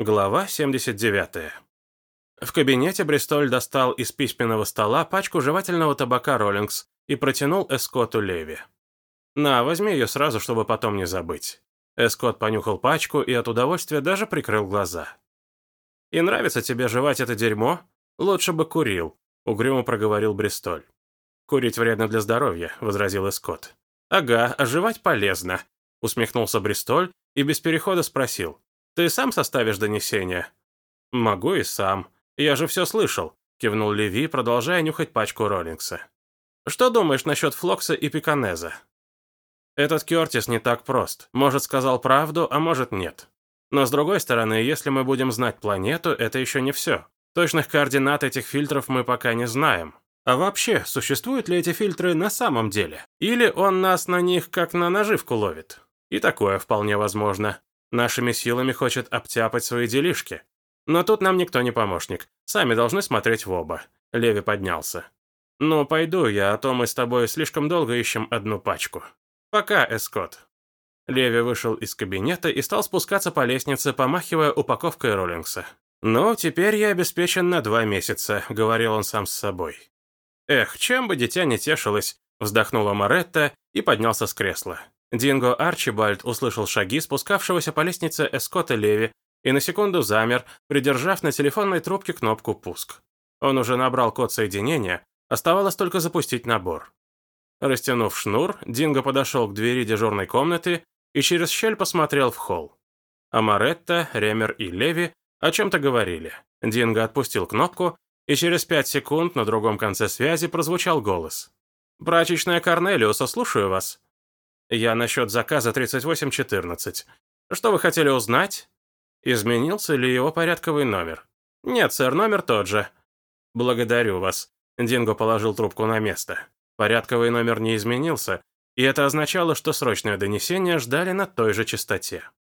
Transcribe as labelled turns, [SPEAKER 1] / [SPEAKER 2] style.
[SPEAKER 1] Глава 79. В кабинете Бристоль достал из письменного стола пачку жевательного табака «Роллингс» и протянул Эскоту Леви. «На, возьми ее сразу, чтобы потом не забыть». Эскот понюхал пачку и от удовольствия даже прикрыл глаза. «И нравится тебе жевать это дерьмо? Лучше бы курил», — угрюмо проговорил Бристоль. «Курить вредно для здоровья», — возразил Эскот. «Ага, а жевать полезно», — усмехнулся Бристоль и без перехода спросил. Ты сам составишь донесение?» «Могу и сам. Я же все слышал», — кивнул Леви, продолжая нюхать пачку Роллингса. «Что думаешь насчет Флокса и Пиканеза?» «Этот Кертис не так прост. Может, сказал правду, а может, нет. Но с другой стороны, если мы будем знать планету, это еще не все. Точных координат этих фильтров мы пока не знаем. А вообще, существуют ли эти фильтры на самом деле? Или он нас на них как на наживку ловит? И такое вполне возможно. Нашими силами хочет обтяпать свои делишки. Но тут нам никто не помощник. Сами должны смотреть в оба. Леви поднялся. «Ну, пойду я, а то мы с тобой слишком долго ищем одну пачку. Пока, Эскот». Леви вышел из кабинета и стал спускаться по лестнице, помахивая упаковкой Роллингса. «Ну, теперь я обеспечен на два месяца», — говорил он сам с собой. «Эх, чем бы дитя не тешилось», — вздохнула Моретта и поднялся с кресла. Динго Арчибальд услышал шаги спускавшегося по лестнице Эскота Леви и на секунду замер, придержав на телефонной трубке кнопку «Пуск». Он уже набрал код соединения, оставалось только запустить набор. Растянув шнур, Динго подошел к двери дежурной комнаты и через щель посмотрел в холл. Амаретта, Ремер и Леви о чем-то говорили. Динго отпустил кнопку, и через пять секунд на другом конце связи прозвучал голос. «Прачечная Корнелиуса, слушаю вас». Я насчет заказа 3814. Что вы хотели узнать? Изменился ли его порядковый номер? Нет, сэр, номер тот же. Благодарю вас. Динго положил трубку на место. Порядковый номер не изменился, и это означало, что срочное донесение ждали на той же частоте.